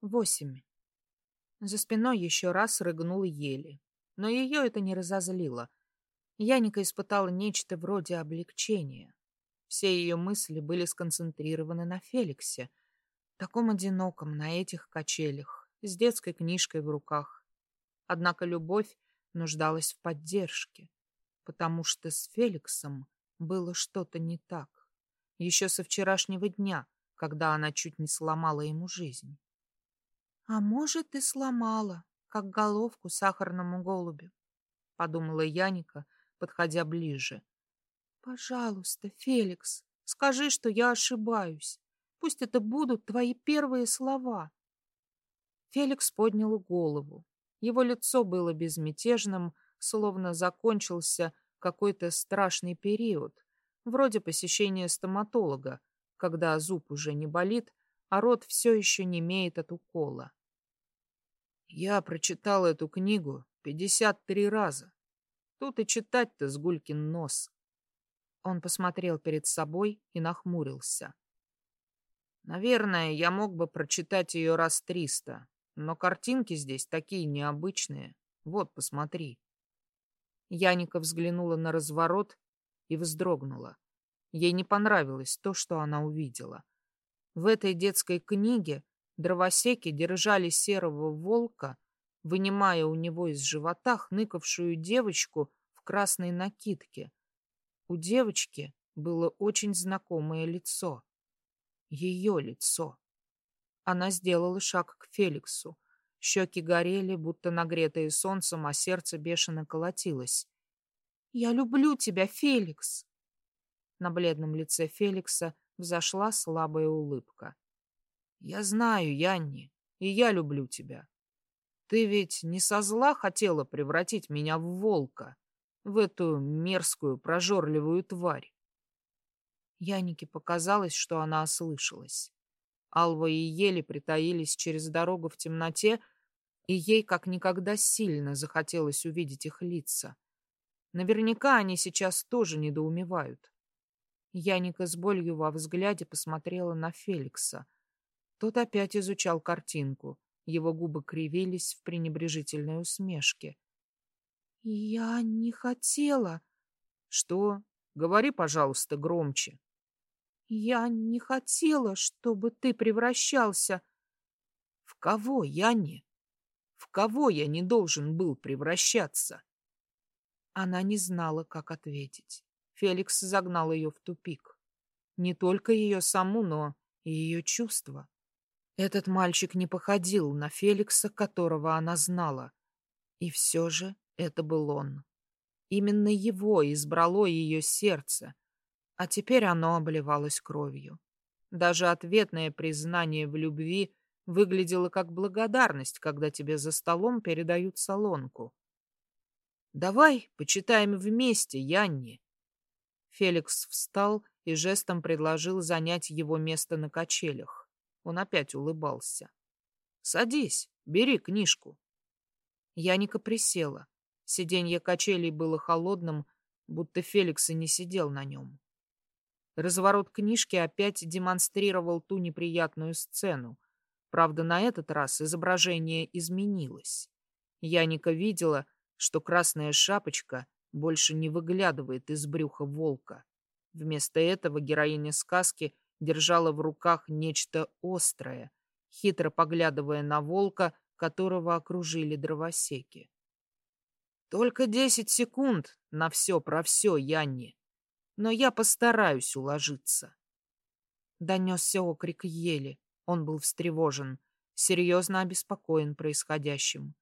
Восемь. За спиной еще раз рыгнул Ели, но ее это не разозлило. Яника испытала нечто вроде облегчения. Все ее мысли были сконцентрированы на Феликсе, таком одиноком на этих качелях, с детской книжкой в руках. Однако любовь нуждалась в поддержке, потому что с Феликсом было что-то не так. Еще со вчерашнего дня, когда она чуть не сломала ему жизнь. А может, и сломала, как головку сахарному голубю, подумала Яника, подходя ближе. Пожалуйста, Феликс, скажи, что я ошибаюсь. Пусть это будут твои первые слова. Феликс поднял голову. Его лицо было безмятежным, словно закончился какой-то страшный период, вроде посещения стоматолога, когда зуб уже не болит, а рот все еще не имеет от укола. Я прочитал эту книгу пятьдесят три раза. Тут и читать-то с гулькин нос. Он посмотрел перед собой и нахмурился. Наверное, я мог бы прочитать ее раз триста, но картинки здесь такие необычные. Вот, посмотри. Яника взглянула на разворот и вздрогнула. Ей не понравилось то, что она увидела. В этой детской книге Дровосеки держали серого волка, вынимая у него из живота хныкавшую девочку в красной накидке. У девочки было очень знакомое лицо. Ее лицо. Она сделала шаг к Феликсу. Щеки горели, будто нагретые солнцем, а сердце бешено колотилось. «Я люблю тебя, Феликс!» На бледном лице Феликса взошла слабая улыбка. Я знаю, Янни, и я люблю тебя. Ты ведь не со зла хотела превратить меня в волка, в эту мерзкую прожорливую тварь. Янике показалось, что она ослышалась. Алва и Ели притаились через дорогу в темноте, и ей как никогда сильно захотелось увидеть их лица. Наверняка они сейчас тоже недоумевают. Яника с болью во взгляде посмотрела на Феликса — тот опять изучал картинку. Его губы кривились в пренебрежительной усмешке. «Я не хотела...» «Что? Говори, пожалуйста, громче». «Я не хотела, чтобы ты превращался...» «В кого я не? В кого я не должен был превращаться?» Она не знала, как ответить. Феликс загнал ее в тупик. Не только ее саму, но и ее чувства. Этот мальчик не походил на Феликса, которого она знала. И все же это был он. Именно его избрало ее сердце, а теперь оно обливалось кровью. Даже ответное признание в любви выглядело как благодарность, когда тебе за столом передают солонку. «Давай почитаем вместе, Янни». Феликс встал и жестом предложил занять его место на качелях. Он опять улыбался. «Садись, бери книжку». Яника присела. Сиденье качелей было холодным, будто Феликс и не сидел на нем. Разворот книжки опять демонстрировал ту неприятную сцену. Правда, на этот раз изображение изменилось. Яника видела, что красная шапочка больше не выглядывает из брюха волка. Вместо этого героиня сказки — держала в руках нечто острое, хитро поглядывая на волка, которого окружили дровосеки. «Только десять секунд на все про все, Янни, но я постараюсь уложиться». Донесся окрик ели. Он был встревожен, серьезно обеспокоен происходящим.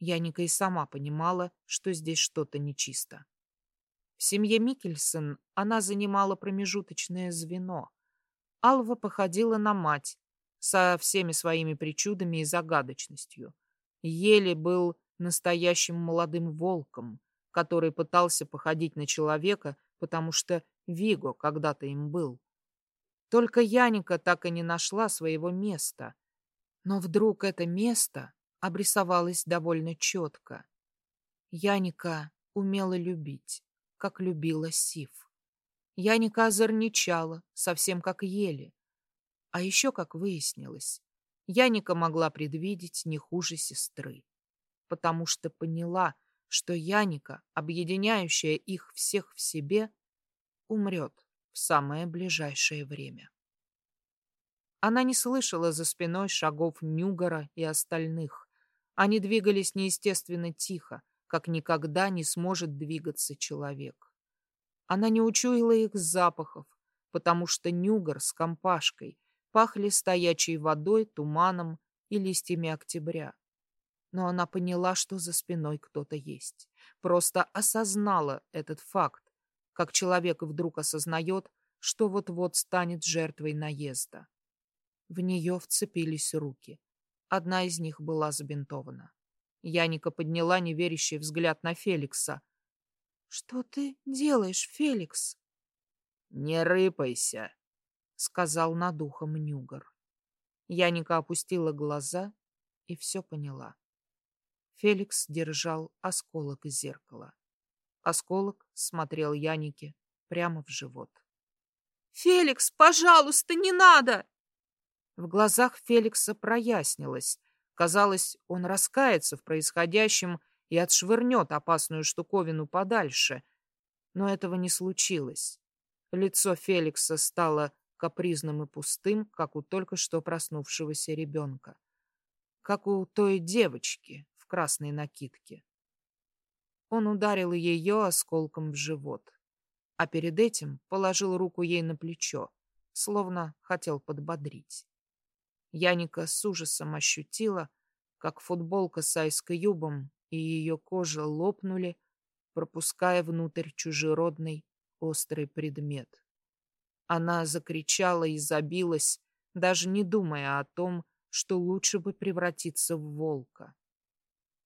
Яника и сама понимала, что здесь что-то нечисто. В семье Микельсон она занимала промежуточное звено, Алва походила на мать со всеми своими причудами и загадочностью. Еле был настоящим молодым волком, который пытался походить на человека, потому что Виго когда-то им был. Только Яника так и не нашла своего места. Но вдруг это место обрисовалось довольно четко. Яника умела любить, как любила Сив. Яника озорничала, совсем как ели. А еще, как выяснилось, Яника могла предвидеть не хуже сестры, потому что поняла, что Яника, объединяющая их всех в себе, умрет в самое ближайшее время. Она не слышала за спиной шагов Нюгора и остальных. Они двигались неестественно тихо, как никогда не сможет двигаться человек. Она не учуяла их запахов, потому что Нюгор с компашкой пахли стоячей водой, туманом и листьями октября. Но она поняла, что за спиной кто-то есть. Просто осознала этот факт, как человек вдруг осознает, что вот-вот станет жертвой наезда. В нее вцепились руки. Одна из них была забинтована. Яника подняла неверящий взгляд на Феликса. «Что ты делаешь, Феликс?» «Не рыпайся», — сказал над ухом Нюгар. Яника опустила глаза и все поняла. Феликс держал осколок из зеркала. Осколок смотрел Янике прямо в живот. «Феликс, пожалуйста, не надо!» В глазах Феликса прояснилось. Казалось, он раскается в происходящем и отшвырнет опасную штуковину подальше. Но этого не случилось. Лицо Феликса стало капризным и пустым, как у только что проснувшегося ребенка. Как у той девочки в красной накидке. Он ударил ее осколком в живот, а перед этим положил руку ей на плечо, словно хотел подбодрить. Яника с ужасом ощутила, как футболка с айскоюбом и ее кожа лопнули, пропуская внутрь чужеродный острый предмет. Она закричала и забилась, даже не думая о том, что лучше бы превратиться в волка.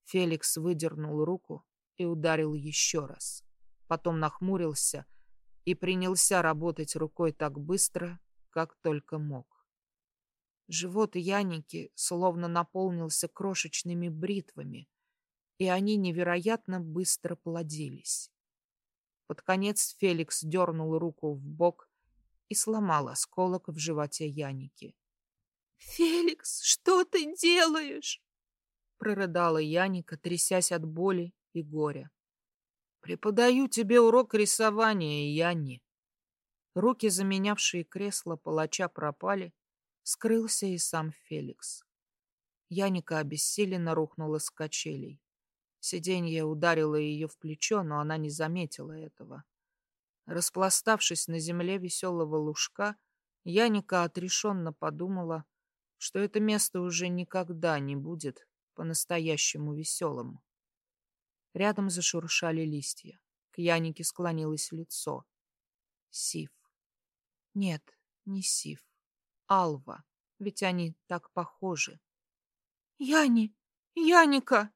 Феликс выдернул руку и ударил еще раз. Потом нахмурился и принялся работать рукой так быстро, как только мог. Живот Яники словно наполнился крошечными бритвами, и они невероятно быстро плодились. Под конец Феликс дернул руку в бок и сломал осколок в животе Яники. «Феликс, что ты делаешь?» прорыдала Яника, трясясь от боли и горя. «Преподаю тебе урок рисования, Янни». Руки, заменявшие кресло палача, пропали, Скрылся и сам Феликс. Яника обессиленно рухнула с качелей. Сиденье ударило ее в плечо, но она не заметила этого. Распластавшись на земле веселого лужка, Яника отрешенно подумала, что это место уже никогда не будет по-настоящему веселым. Рядом зашуршали листья. К Янике склонилось лицо. Сив. Нет, не Сив. Алва, ведь они так похожи. «Яни! Яника!»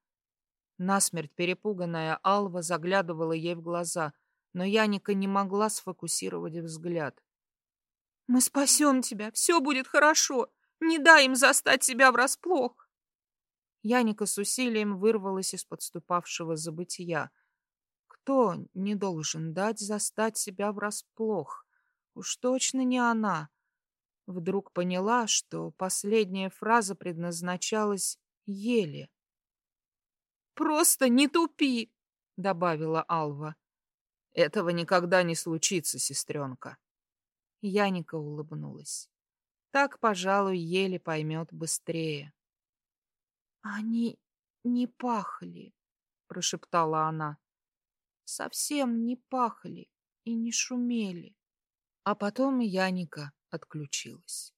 Насмерть перепуганная Алва заглядывала ей в глаза, но Яника не могла сфокусировать взгляд. «Мы спасем тебя, все будет хорошо, не дай им застать себя врасплох!» Яника с усилием вырвалась из подступавшего забытия. Кто не должен дать застать себя врасплох? Уж точно не она. Вдруг поняла, что последняя фраза предназначалась еле. «Просто не тупи!» — добавила Алва. «Этого никогда не случится, сестренка». Яника улыбнулась. Так, пожалуй, еле поймет быстрее. «Они не пахли», — прошептала она. «Совсем не пахли и не шумели». А потом Яника отключилась.